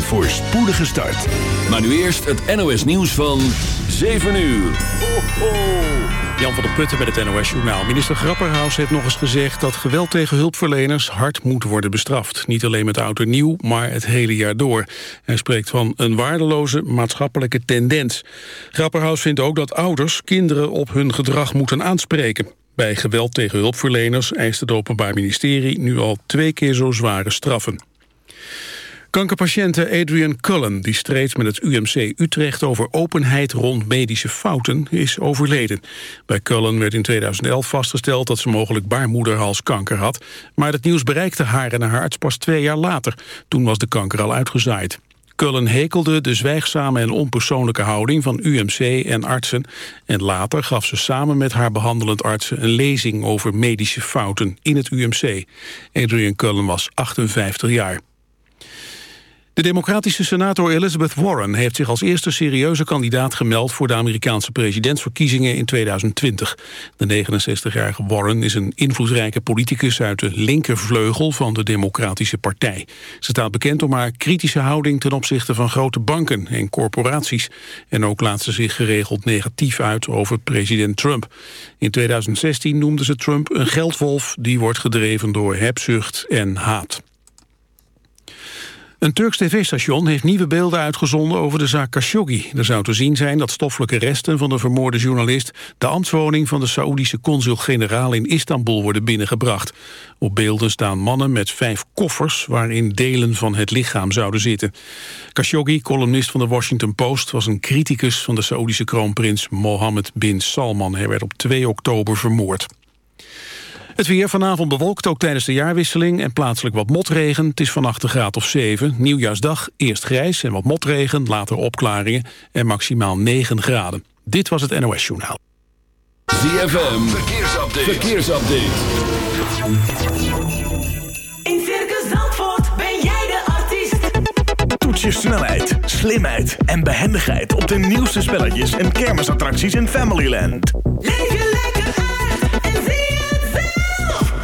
Een voorspoedige start. Maar nu eerst het NOS nieuws van 7 uur. Ho, ho. Jan van der Putten met het NOS-journaal. Minister Grapperhaus heeft nog eens gezegd dat geweld tegen hulpverleners hard moet worden bestraft. Niet alleen met oud en nieuw, maar het hele jaar door. Hij spreekt van een waardeloze maatschappelijke tendens. Grapperhaus vindt ook dat ouders kinderen op hun gedrag moeten aanspreken. Bij geweld tegen hulpverleners eist het Openbaar Ministerie nu al twee keer zo zware straffen. Kankerpatiënte Adrian Cullen, die streed met het UMC Utrecht over openheid rond medische fouten, is overleden. Bij Cullen werd in 2011 vastgesteld dat ze mogelijk baarmoederhalskanker had, maar het nieuws bereikte haar en haar arts pas twee jaar later. Toen was de kanker al uitgezaaid. Cullen hekelde de zwijgzame en onpersoonlijke houding van UMC en artsen. En later gaf ze samen met haar behandelend artsen een lezing over medische fouten in het UMC. Adrian Cullen was 58 jaar. De democratische senator Elizabeth Warren heeft zich als eerste serieuze kandidaat gemeld voor de Amerikaanse presidentsverkiezingen in 2020. De 69-jarige Warren is een invloedrijke politicus uit de linkervleugel van de Democratische Partij. Ze staat bekend om haar kritische houding ten opzichte van grote banken en corporaties. En ook laat ze zich geregeld negatief uit over president Trump. In 2016 noemde ze Trump een geldwolf die wordt gedreven door hebzucht en haat. Een Turks tv-station heeft nieuwe beelden uitgezonden over de zaak Khashoggi. Er zou te zien zijn dat stoffelijke resten van de vermoorde journalist... de ambtswoning van de Saoedische consul-generaal in Istanbul worden binnengebracht. Op beelden staan mannen met vijf koffers... waarin delen van het lichaam zouden zitten. Khashoggi, columnist van de Washington Post... was een criticus van de Saoedische kroonprins Mohammed bin Salman. Hij werd op 2 oktober vermoord. Het weer vanavond bewolkt ook tijdens de jaarwisseling en plaatselijk wat motregen. Het is vannacht een graad of 7. Nieuwjaarsdag eerst grijs en wat motregen, later opklaringen en maximaal 9 graden. Dit was het NOS Journaal. ZFM, verkeersupdate. verkeersupdate. In Circus Zandvoort ben jij de artiest. Toets je snelheid, slimheid en behendigheid op de nieuwste spelletjes en kermisattracties in Familyland. Leef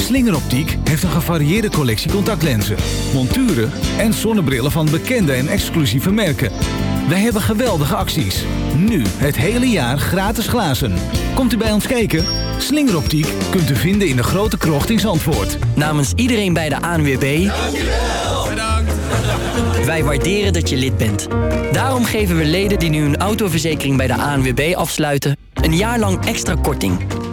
Slingeroptiek heeft een gevarieerde collectie contactlenzen, monturen en zonnebrillen van bekende en exclusieve merken. Wij hebben geweldige acties. Nu het hele jaar gratis glazen. Komt u bij ons kijken? Slingeroptiek kunt u vinden in de grote krocht in Zandvoort. Namens iedereen bij de ANWB... Wij waarderen dat je lid bent. Daarom geven we leden die nu een autoverzekering bij de ANWB afsluiten... een jaar lang extra korting.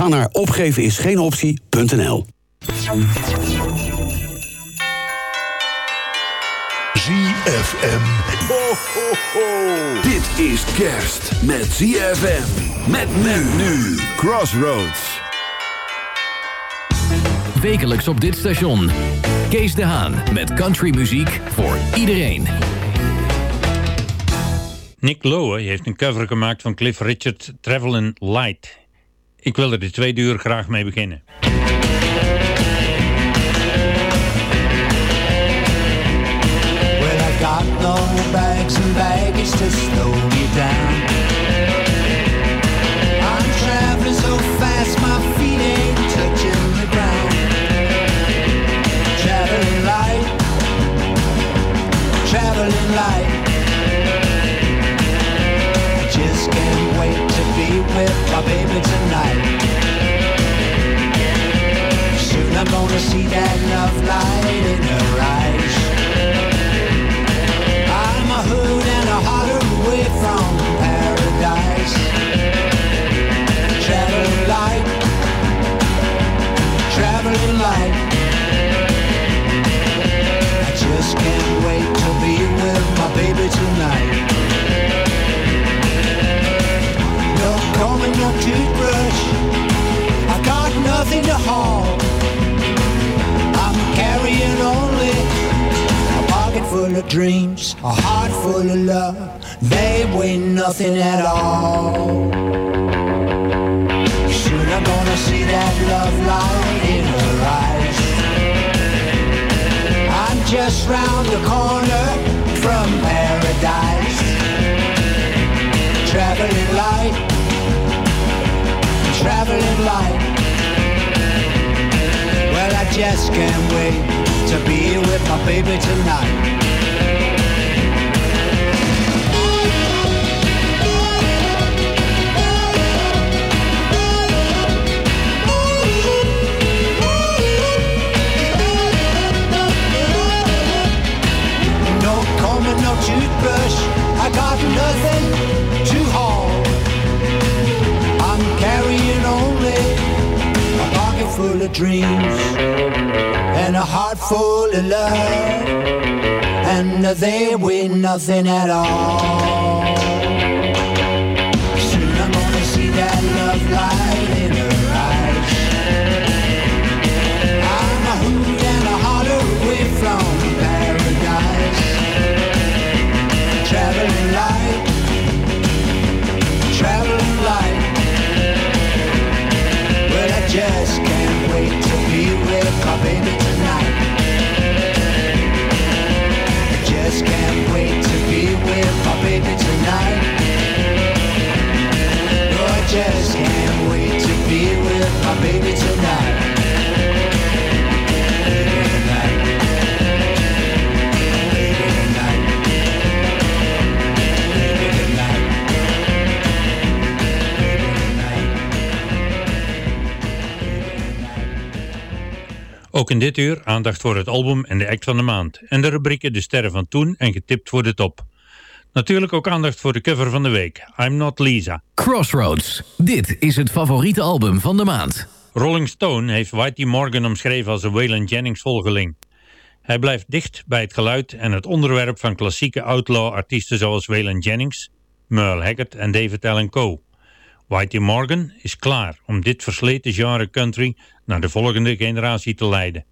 Ga naar opgevenisgeenoptie.nl ZFM. Ho, ho, ho. Dit is kerst met ZFM. Met men nu. Crossroads. Wekelijks op dit station. Kees de Haan met countrymuziek voor iedereen. Nick Lowe heeft een cover gemaakt van Cliff Richard Travelin' Light. Ik wil er de tweede uur graag mee beginnen. Well, I got no bags and baggage to slow me down. See that love light in her eyes. I'm a hood and a holler away from paradise. Traveling light, traveling light. I just can't wait to be with my baby tonight. Full of dreams, a heart full of love. They weigh nothing at all. Soon I'm gonna see that love light in her eyes. I'm just round the corner from paradise. Traveling light, traveling light. Well, I just can't wait to be with my baby tonight. Got nothing to haul. I'm carrying only a pocket full of dreams and a heart full of love, and they weigh nothing at all. Ook in dit uur aandacht voor het album en de act van de maand. En de rubrieken De Sterren van Toen en Getipt voor de Top. Natuurlijk ook aandacht voor de cover van de week. I'm Not Lisa. Crossroads. Dit is het favoriete album van de maand. Rolling Stone heeft Whitey Morgan omschreven als een Waylon Jennings volgeling. Hij blijft dicht bij het geluid en het onderwerp van klassieke outlaw-artiesten zoals Waylon Jennings, Merle Haggard en David Allen Coe. Whitey Morgan is klaar om dit versleten genre country naar de volgende generatie te leiden.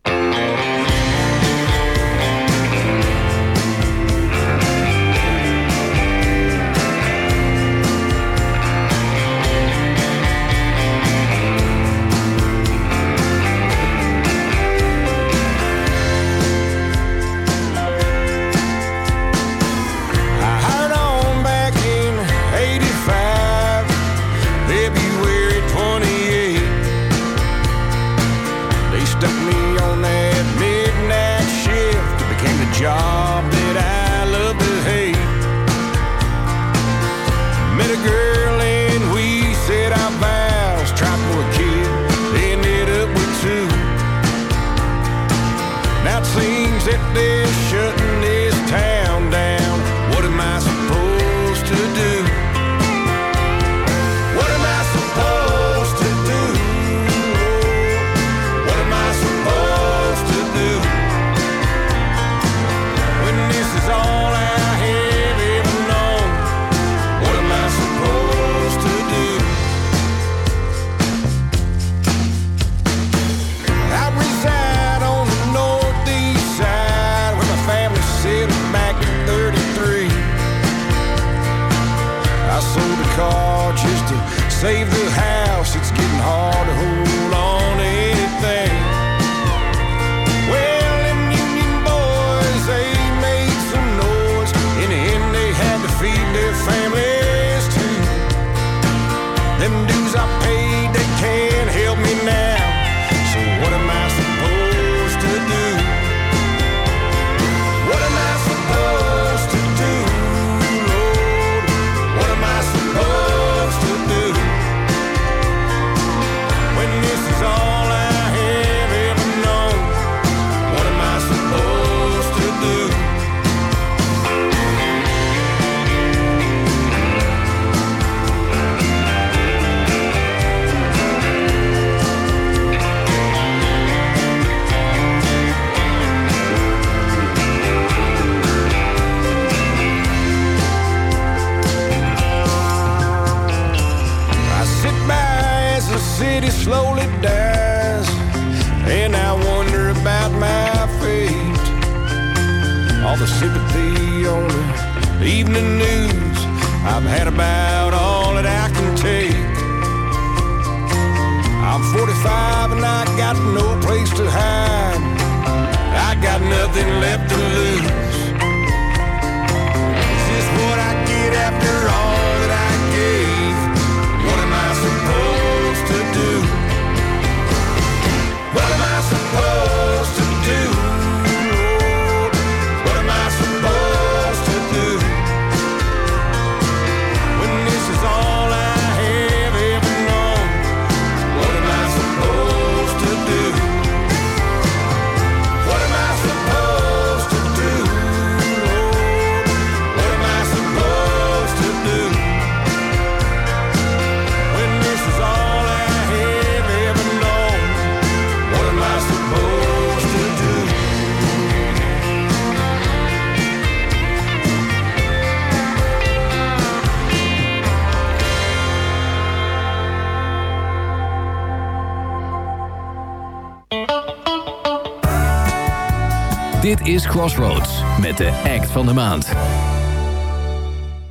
Crossroads met de act van de maand.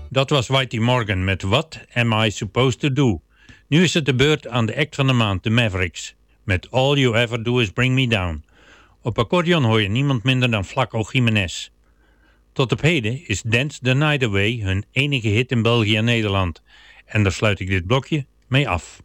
Dat was Whitey Morgan met What Am I Supposed to Do? Nu is het de beurt aan de act van de maand, de Mavericks. Met All You Ever Do Is Bring Me Down. Op accordeon hoor je niemand minder dan Flaco Jiménez. Tot op heden is Dance the Night Away hun enige hit in België en Nederland. En daar sluit ik dit blokje mee af.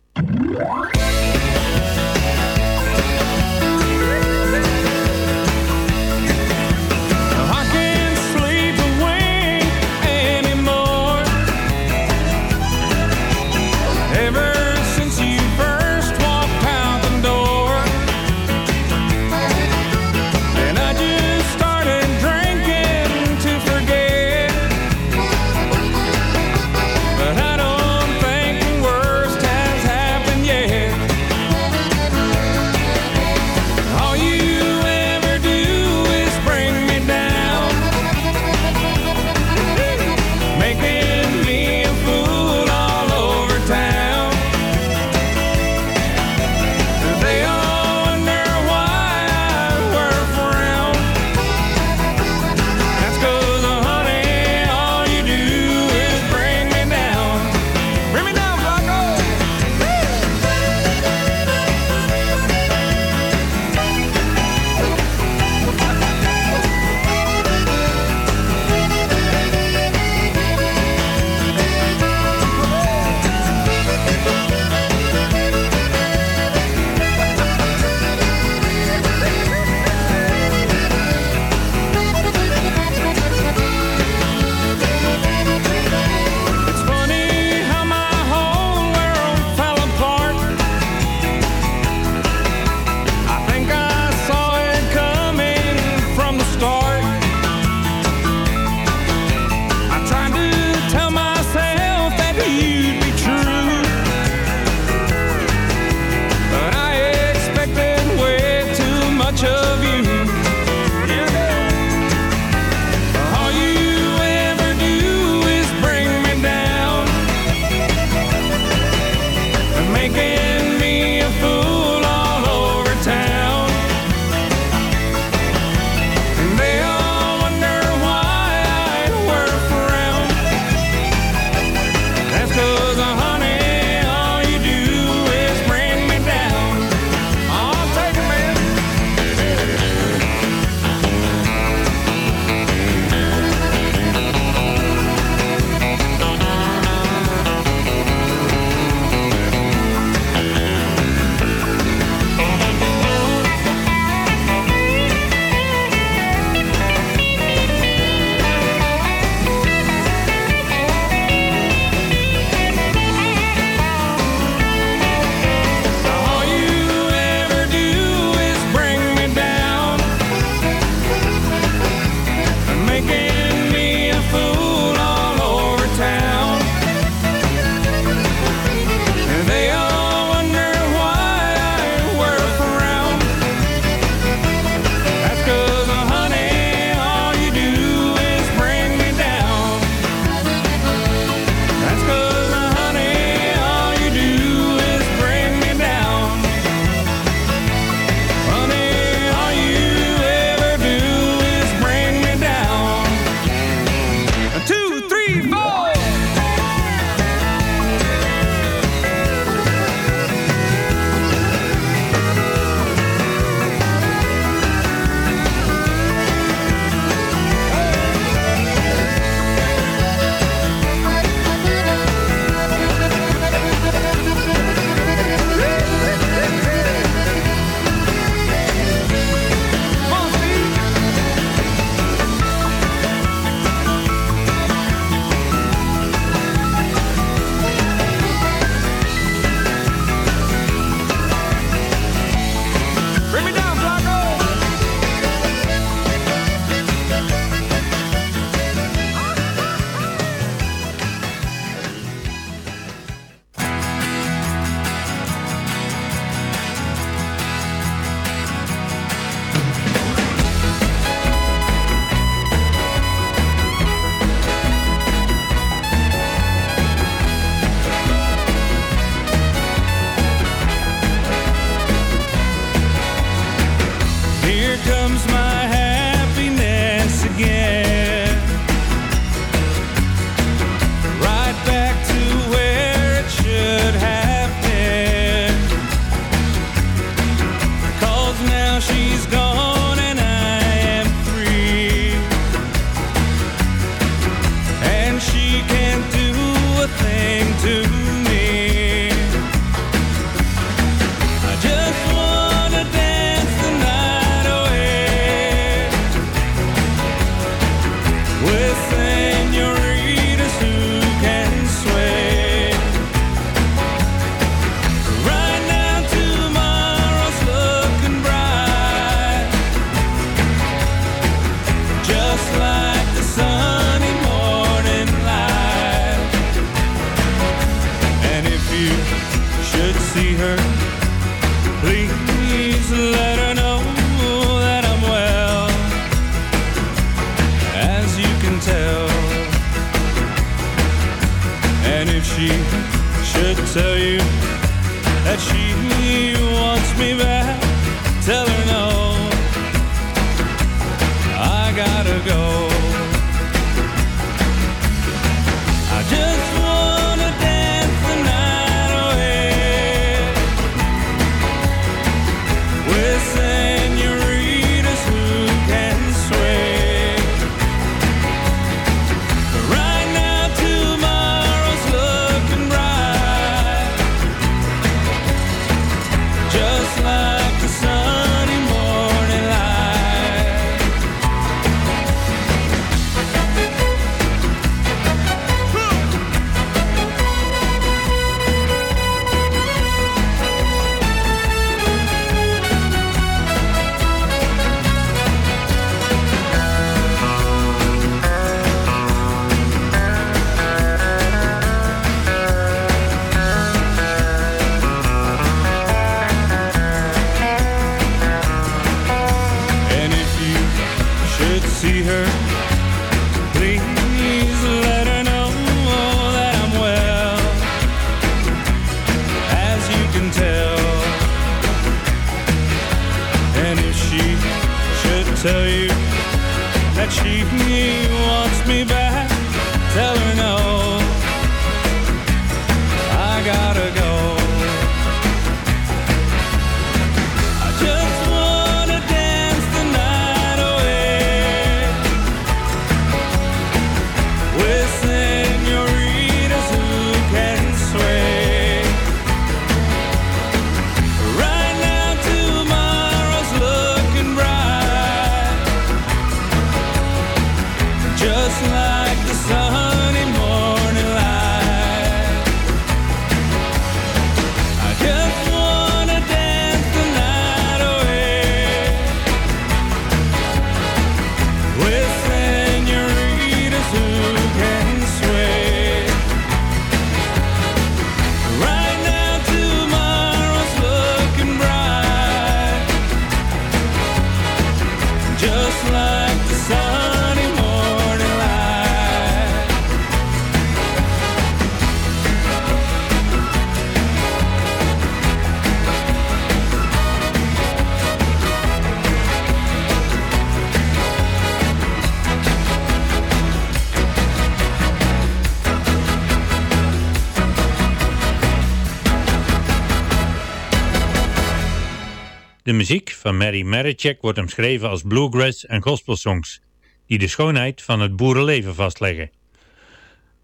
De muziek van Mary Marichek wordt omschreven als bluegrass en gospelsongs, die de schoonheid van het boerenleven vastleggen.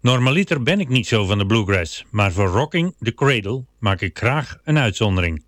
Normaliter ben ik niet zo van de bluegrass, maar voor Rocking the Cradle maak ik graag een uitzondering.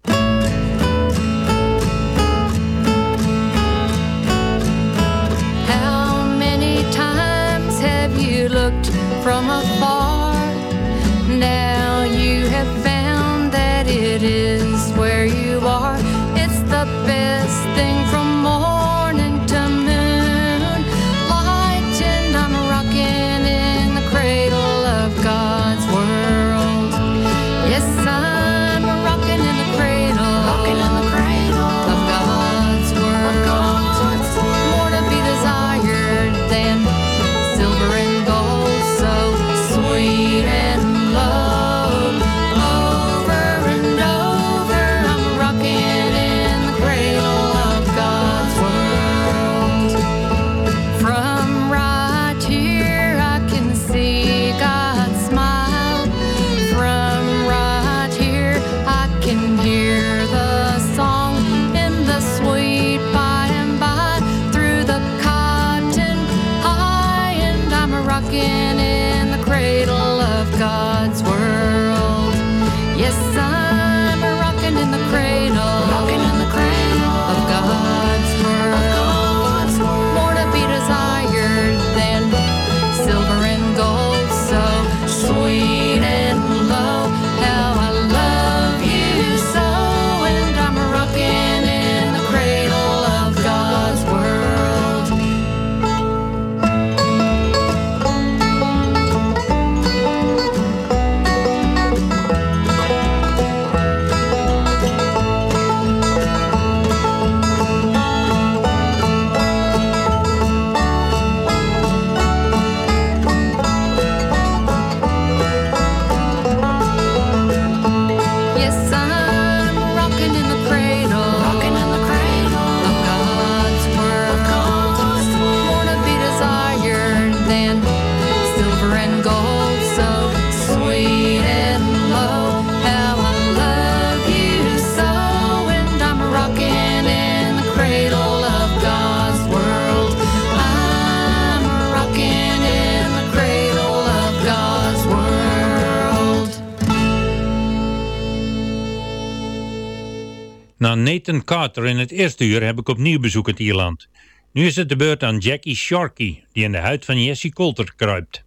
Na Nathan Carter in het eerste uur heb ik opnieuw bezoek uit Ierland. Nu is het de beurt aan Jackie Sharkey, die in de huid van Jesse Coulter kruipt.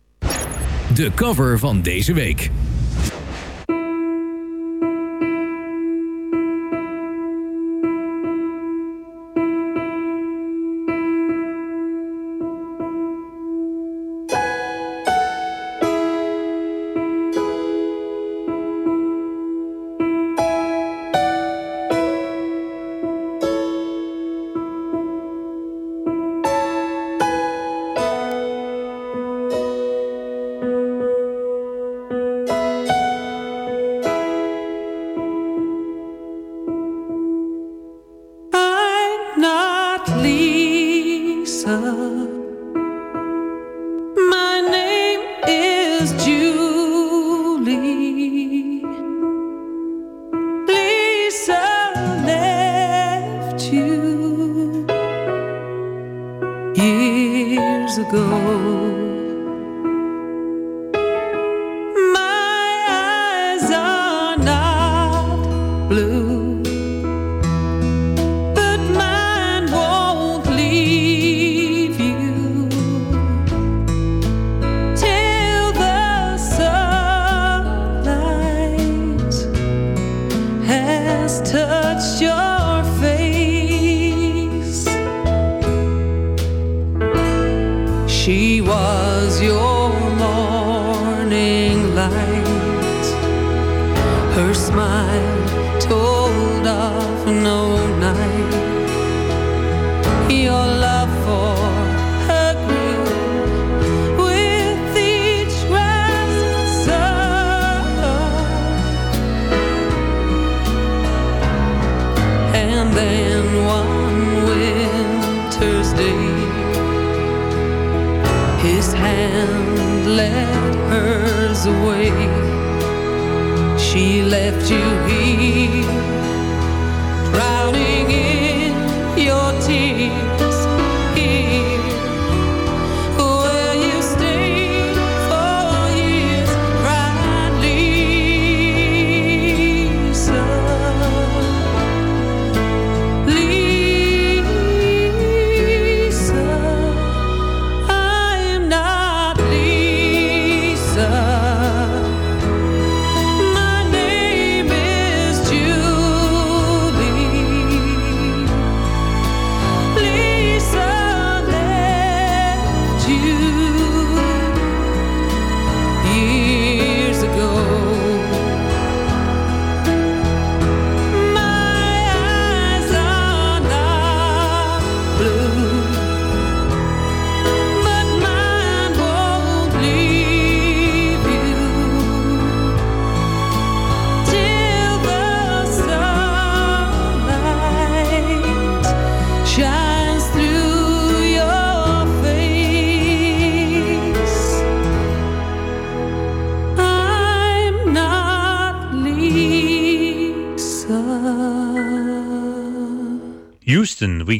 De cover van deze week.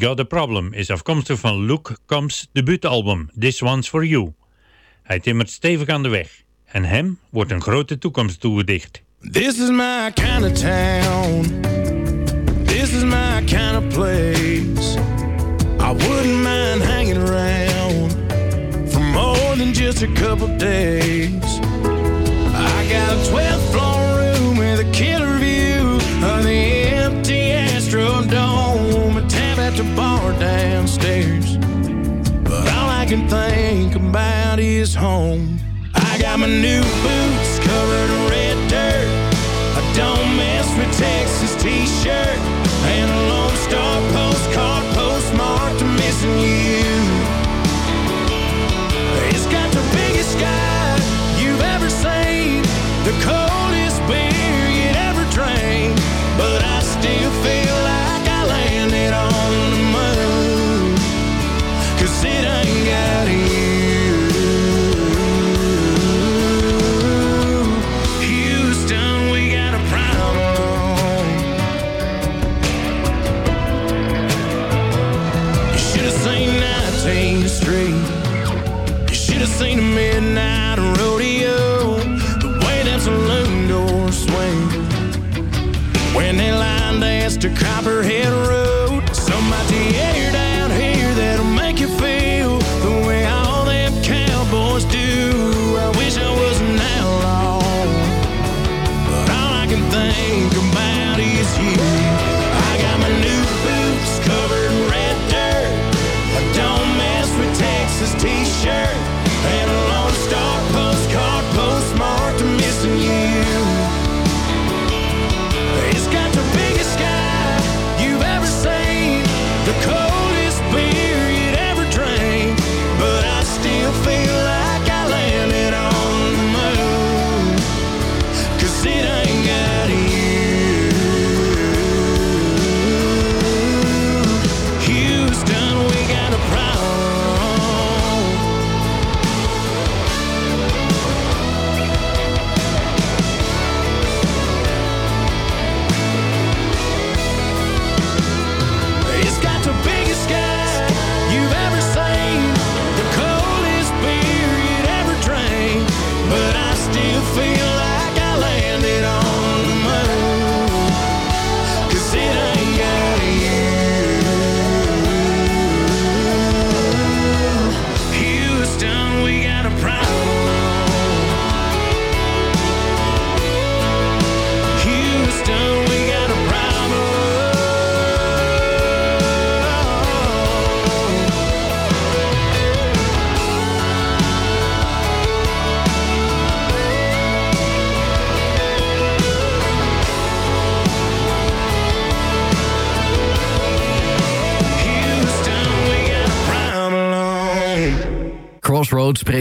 Got a Problem is afkomstig van Luke Combs debuutalbum This One's For You. Hij timmert stevig aan de weg en hem wordt een grote toekomst toegedicht. This is my kind of town. This is my kind of place. I wouldn't mind hanging around for more than just a couple days. I got a 12th floor at the bar downstairs. But all I can think about is home. I got my new boots covered in red dirt. I don't mess with Texas t-shirt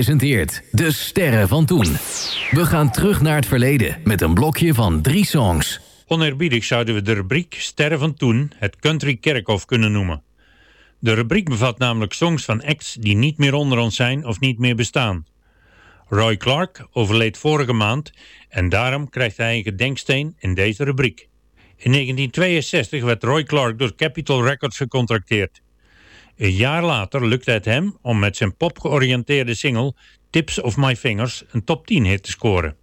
presenteert De Sterren van Toen. We gaan terug naar het verleden met een blokje van drie songs. Oneerbiedig zouden we de rubriek Sterren van Toen het Country Kerkhof kunnen noemen. De rubriek bevat namelijk songs van acts die niet meer onder ons zijn of niet meer bestaan. Roy Clark overleed vorige maand en daarom krijgt hij een gedenksteen in deze rubriek. In 1962 werd Roy Clark door Capitol Records gecontracteerd. Een jaar later lukte het hem om met zijn popgeoriënteerde single Tips of My Fingers een top 10 hit te scoren.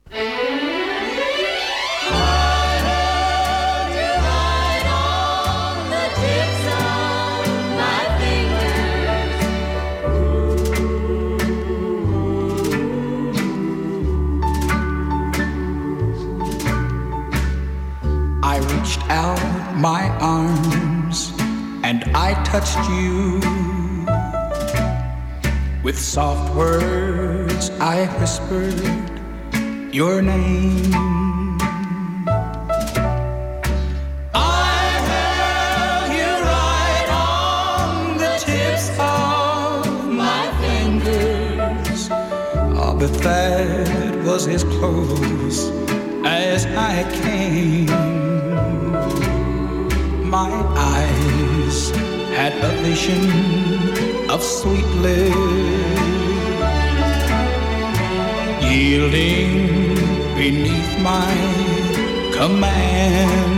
I reached out my arms and I touched you. With soft words, I whispered your name. I held you right on the tips of my fingers. But that was as close as I came. My eyes had a vision of sweet lips yielding beneath my command.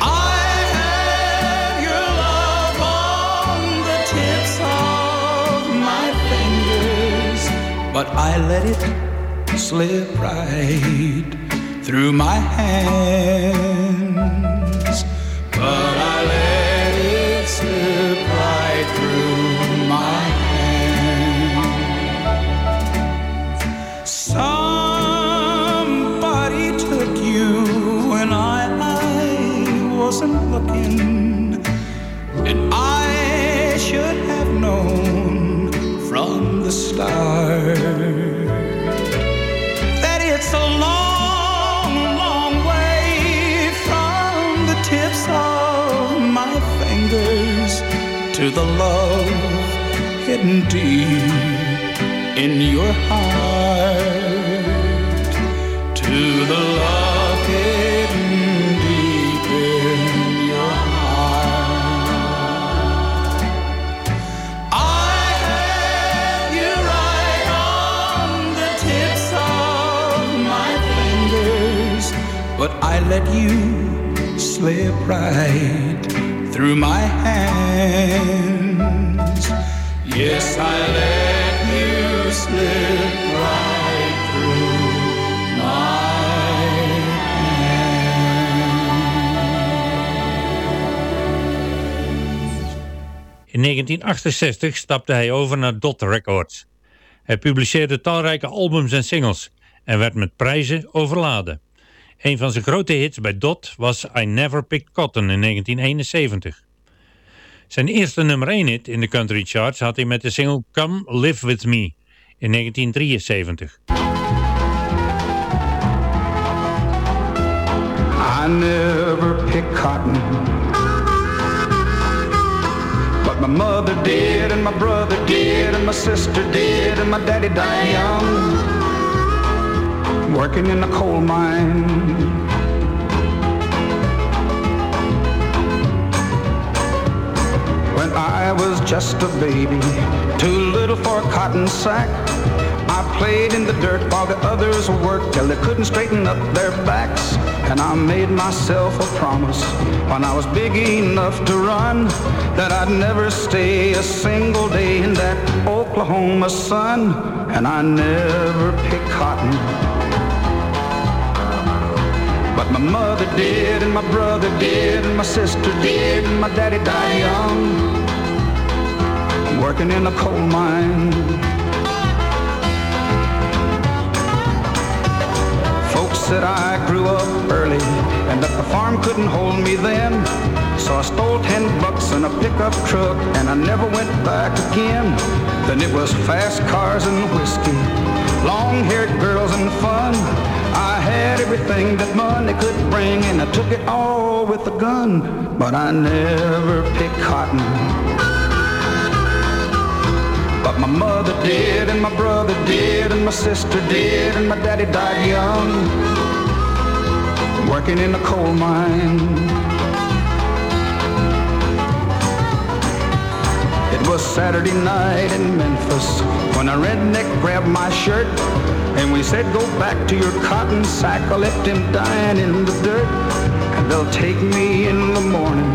I had your love on the tips of my fingers, but I let it slip right through my hands. Looking, and I should have known from the start that it's a long, long way from the tips of my fingers to the love hidden deep in your heart. but I let you slip right through my hands. Yes, I let you slip right through my hands. In 1968 stapte hij over naar Dot Records. Hij publiceerde talrijke albums en singles en werd met prijzen overladen. Een van zijn grote hits bij Dot was I Never Picked Cotton in 1971. Zijn eerste nummer 1 hit in de country charts had hij met de single Come Live With Me in 1973. I never picked cotton. But my mother did, and my brother did, and my sister did, and my daddy died young. Working in a coal mine. When I was just a baby, too little for a cotton sack. I played in the dirt while the others worked till they couldn't straighten up their backs. And I made myself a promise when I was big enough to run that I'd never stay a single day in that Oklahoma sun. And I never pick cotton. My mother did, and my brother did, and my sister did, and my daddy died young, working in a coal mine. Folks said I grew up early and that the farm couldn't hold me then. So I stole ten bucks in a pickup truck and I never went back again. Then it was fast cars and whiskey, long-haired girls and fun. I had everything that money could bring and I took it all with a gun. But I never picked cotton. But my mother did, and my brother did, and my sister did, and my daddy died young, working in a coal mine. It was Saturday night in Memphis when a redneck grabbed my shirt and we said, go back to your cotton sack. I left him dying in the dirt. And they'll take me in the morning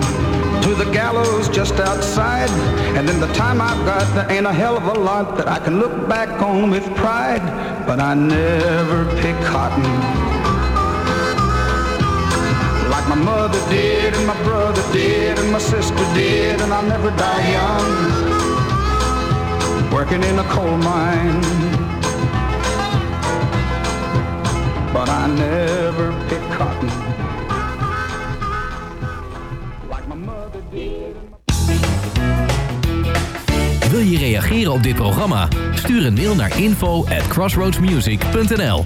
to the gallows just outside. And then the time I've got, there ain't a hell of a lot that I can look back on with pride. But I never picked cotton. Like my mother did, and my brother did, and my sister did, and I'll never die young. Working in a coal mine. Never picked cotton. My mother did. Wil je reageren op dit programma? Stuur een mail naar info at crossroadsmusic.nl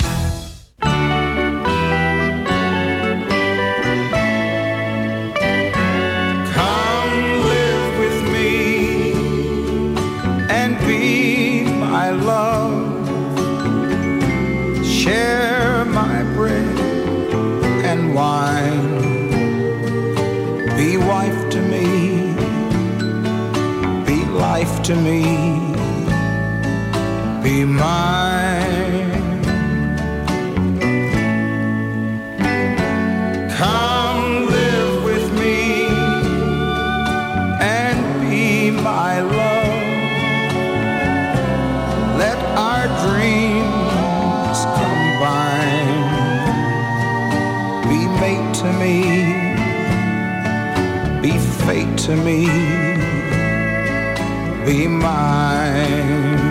to me. Be mine. Come live with me and be my love. Let our dreams combine. Be mate to me, be fate to me, be mine.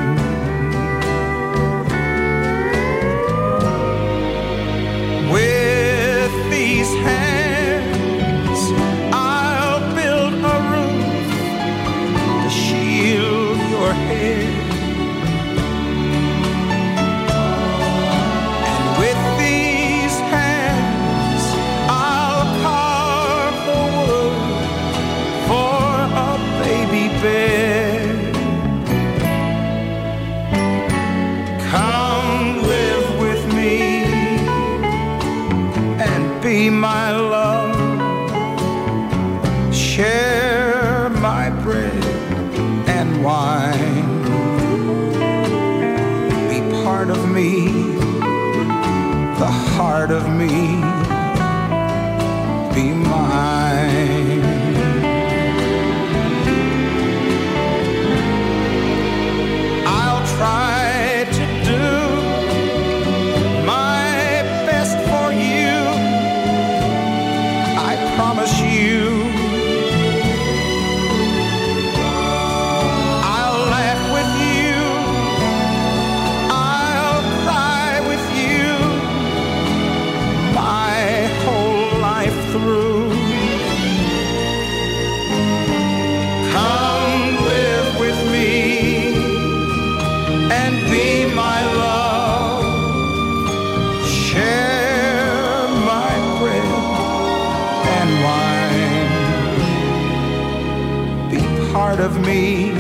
heart of me,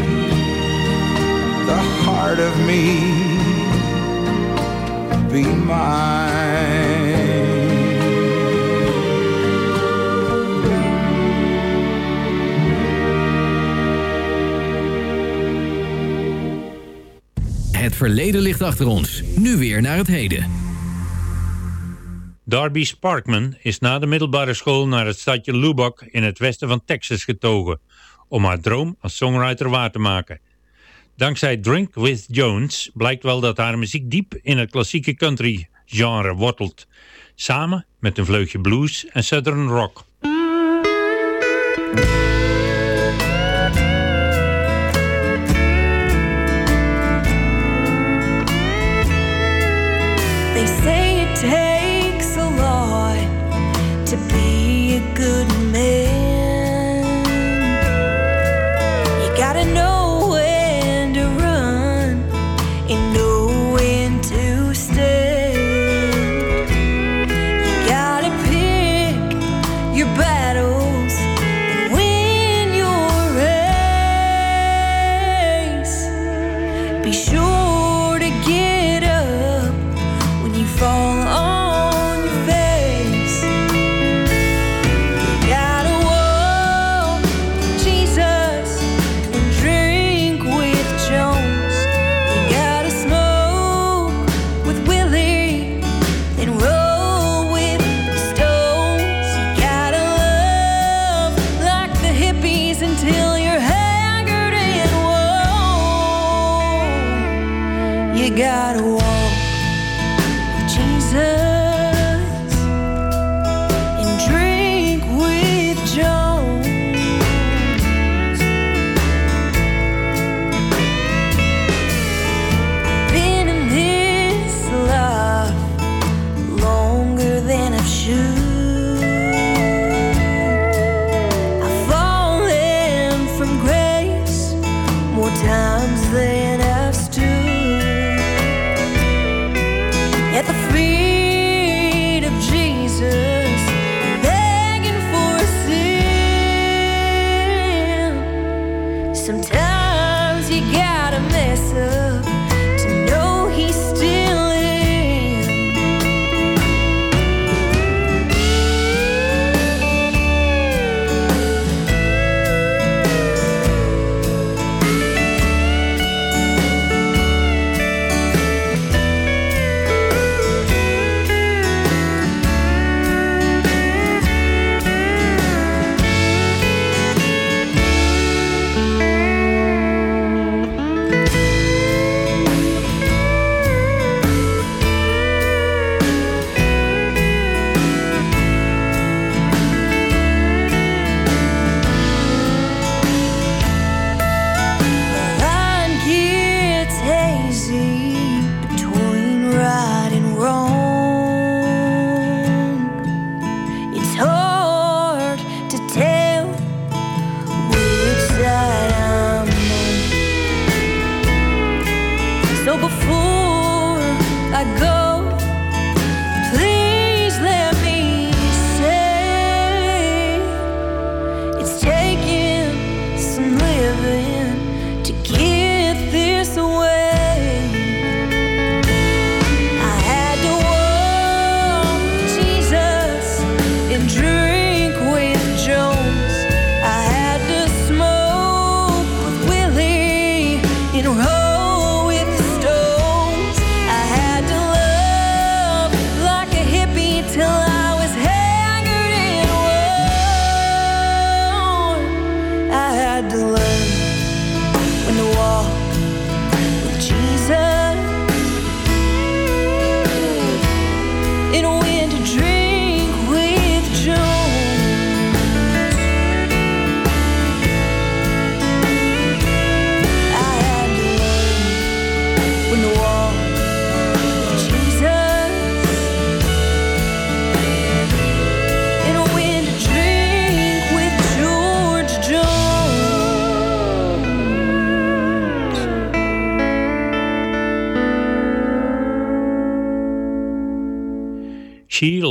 the heart of me, be mine. Het verleden ligt achter ons, nu weer naar het heden. Darby Sparkman is na de middelbare school naar het stadje Lubbock in het westen van Texas getogen om haar droom als songwriter waar te maken. Dankzij Drink With Jones blijkt wel dat haar muziek diep in het klassieke country genre wortelt. Samen met een vleugje blues en southern rock. gotta walk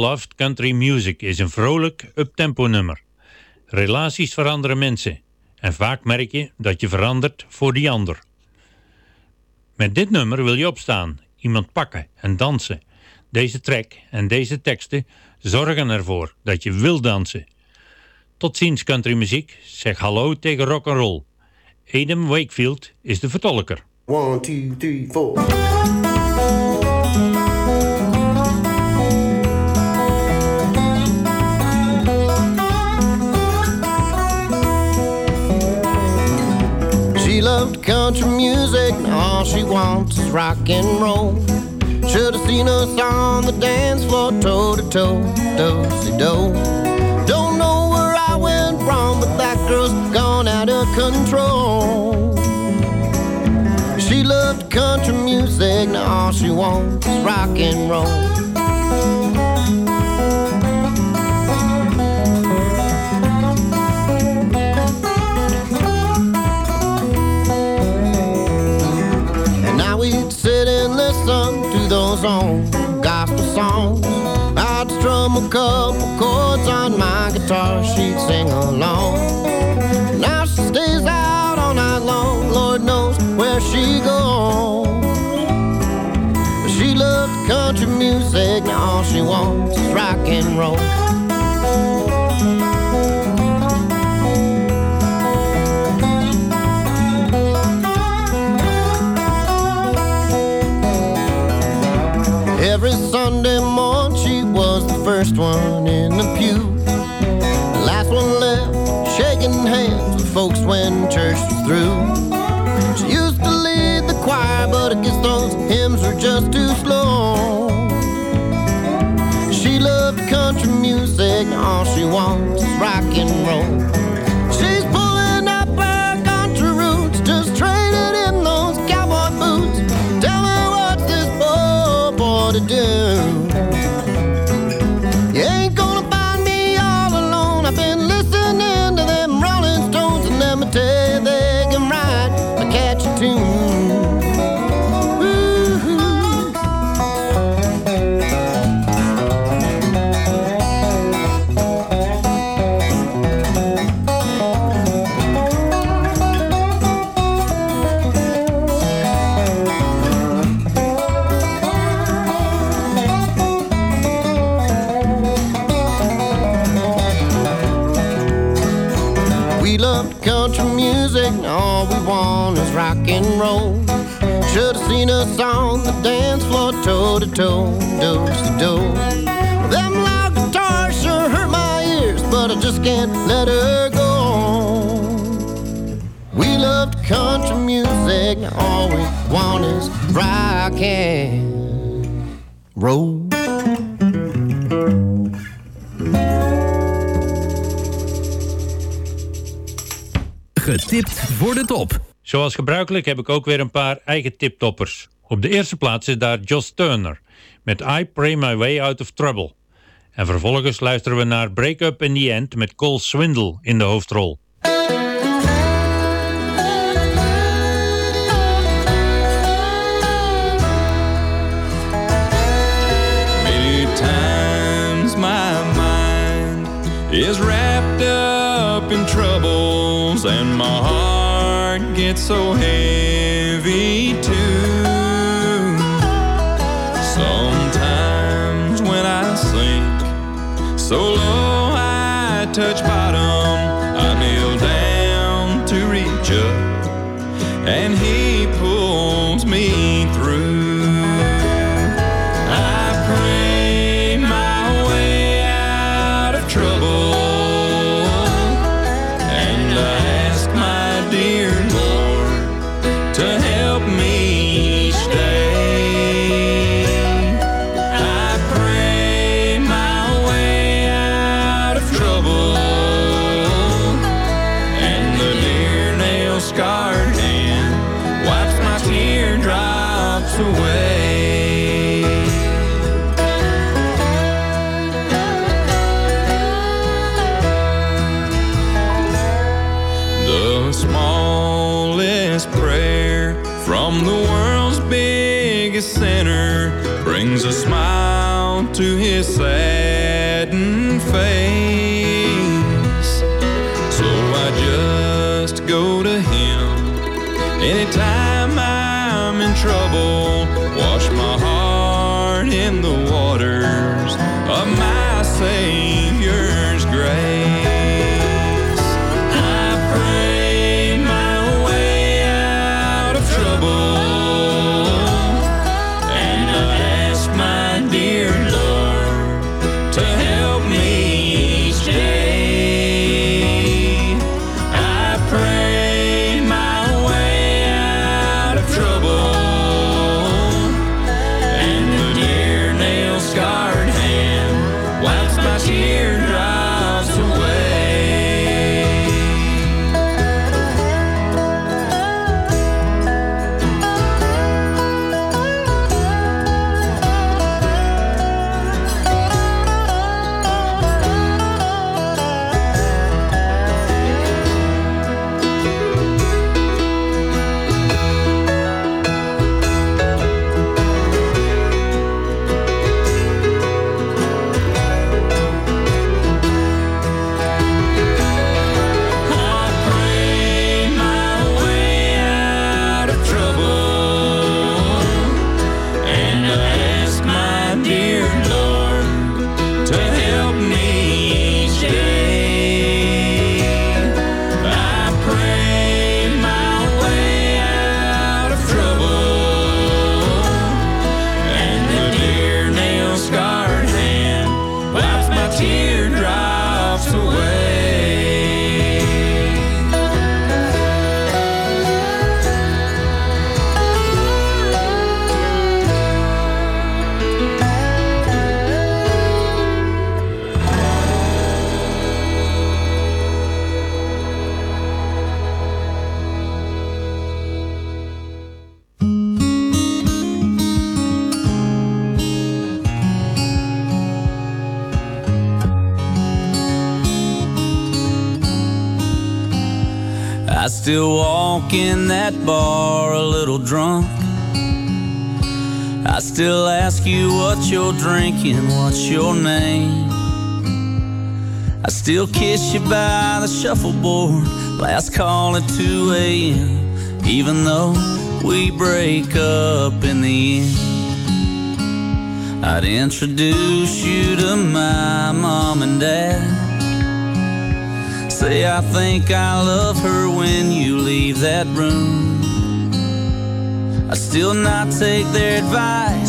She Loved Country Music is een vrolijk, uptempo nummer. Relaties veranderen mensen. En vaak merk je dat je verandert voor die ander. Met dit nummer wil je opstaan, iemand pakken en dansen. Deze track en deze teksten zorgen ervoor dat je wil dansen. Tot ziens countrymuziek, zeg hallo tegen rock'n'roll. Adam Wakefield is de vertolker. One, two, three, four. She loved country music, and all she wants is rock and roll. Should have seen us on the dance floor, toe to toe, do do. Don't know where I went wrong, but that girl's gone out of control. She loved country music, now all she wants is rock and roll. Those old gospel songs. I'd strum a couple chords on my guitar, she'd sing along. Now she stays out all night long, Lord knows where she goes. She loves country music, now all she wants is rock and roll. First one in the pew. The last one left, shaking hands with folks when church was through. She used to lead the choir, but I guess those hymns were just too slow. She loved country music, all she wants want is rock and roll. Getipt voor de top. Zoals gebruikelijk heb ik ook weer een paar eigen tiptoppers. Op de eerste plaats is daar Joss Turner met I Pray My Way Out of Trouble. En vervolgens luisteren we naar Break Up in the End met Cole Swindle in de hoofdrol. Is wrapped up in troubles, and my heart gets so heavy too. Sometimes when I sink so low I touch bottom, me say you're drinking? What's your name? I still kiss you by the shuffleboard. Last call at 2 a.m. Even though we break up in the end, I'd introduce you to my mom and dad. Say, I think I love her when you leave that room. I still not take their advice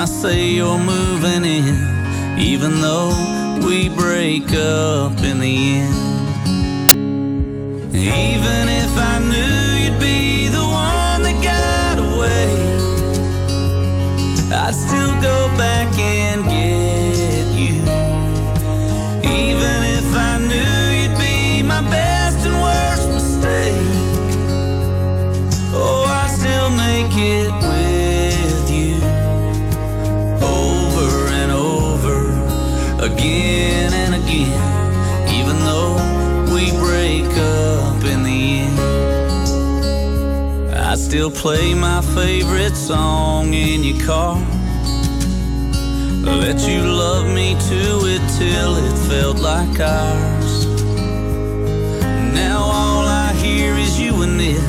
I say you're moving in, even though we break up in the end. Even still play my favorite song in your car. Let you love me to it till it felt like ours. Now all I hear is you and it,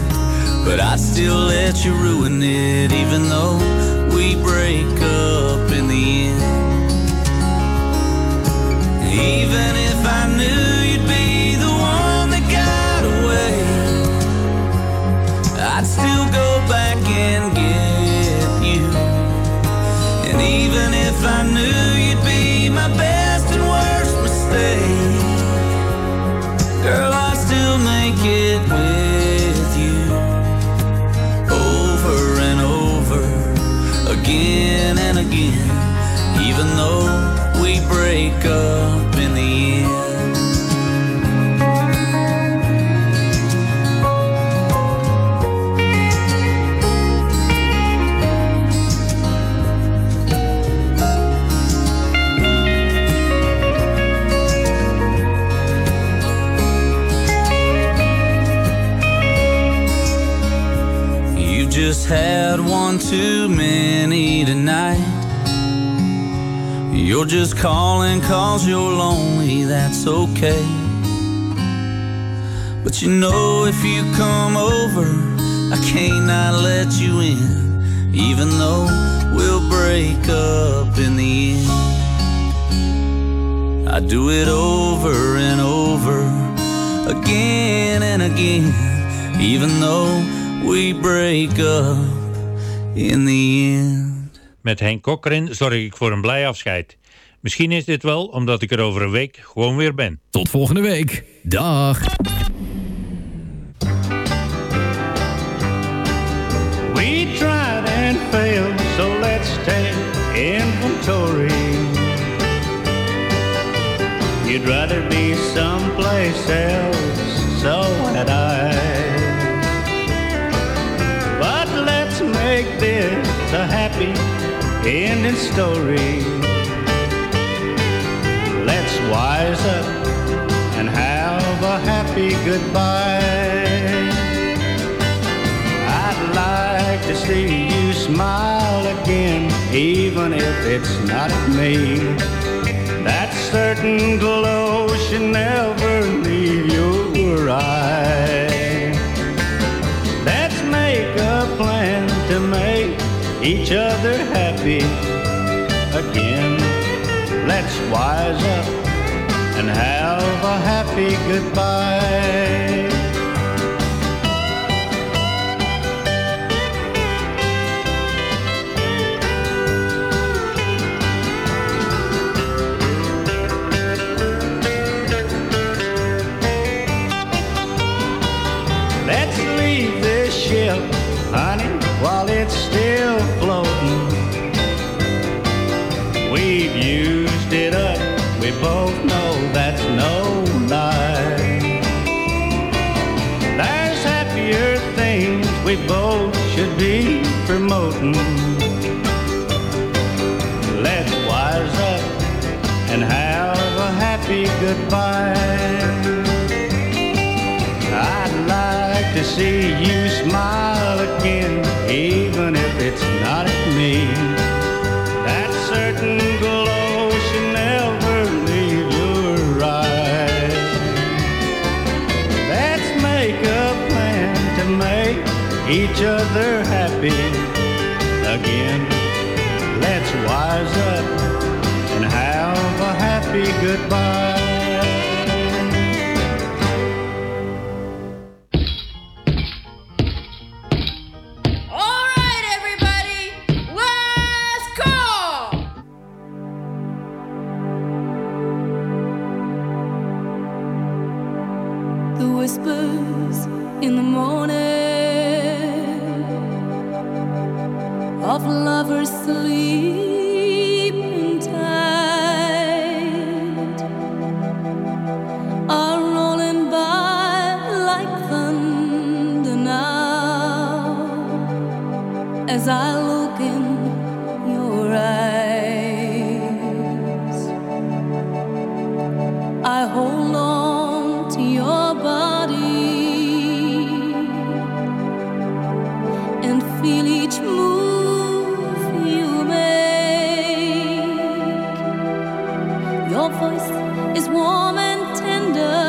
but I still let you ruin it, even though we break up. had one too many tonight. You're just calling cause you're lonely, that's okay. But you know if you come over I can't not let you in Even though we'll break up in the end. I do it over and over Again and again Even though we break up in the end. Met Henk Kokker zorg ik voor een blij afscheid. Misschien is dit wel omdat ik er over een week gewoon weer ben. Tot volgende week. Dag. We tried and failed, so let's take inventory. You'd rather be someplace else, so had I. this a happy ending story. Let's wise up and have a happy goodbye. I'd like to see you smile again, even if it's not me. That certain glow should never leave your eye. To make each other happy again. Let's wise up and have a happy goodbye. Let's leave this ship, honey, we both should be promoting. Let's wise up and have a happy goodbye. Each other happy again. Let's wise up and have a happy goodbye. Is warm and tender.